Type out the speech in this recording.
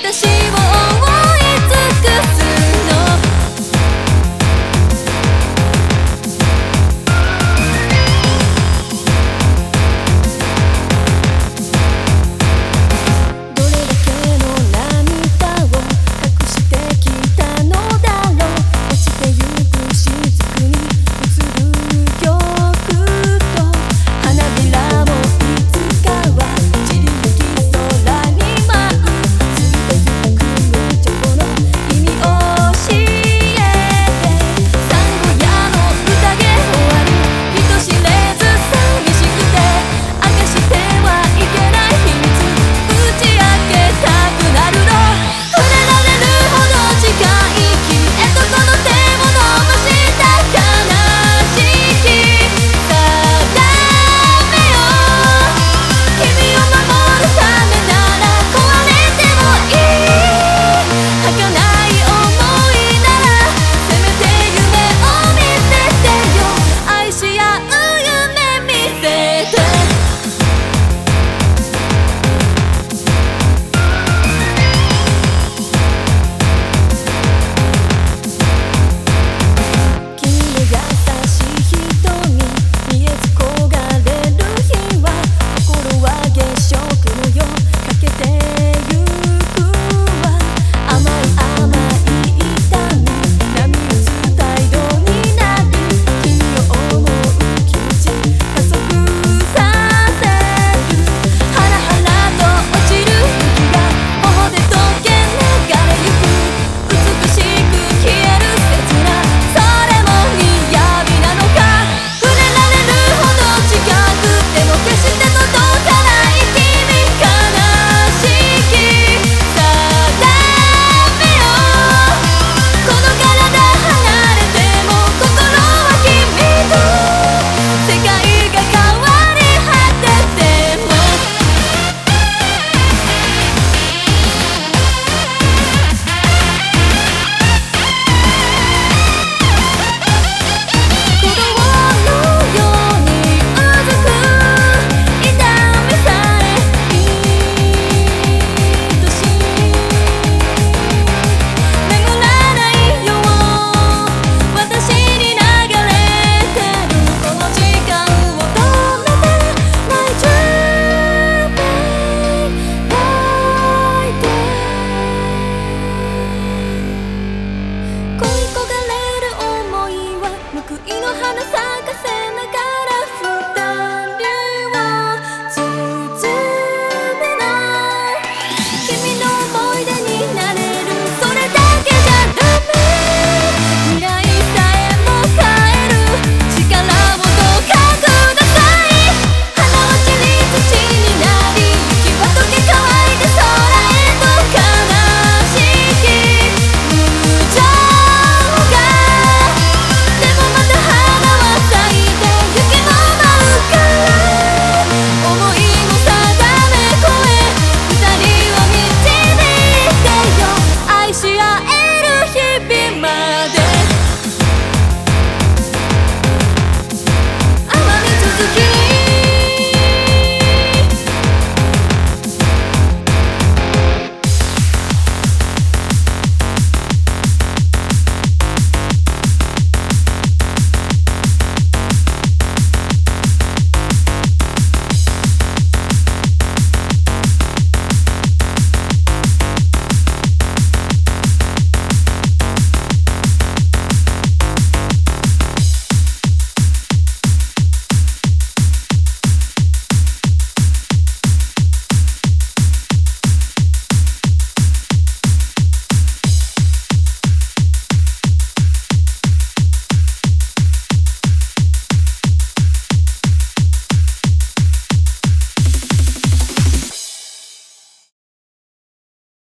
私を